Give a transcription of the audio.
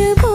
खुशबू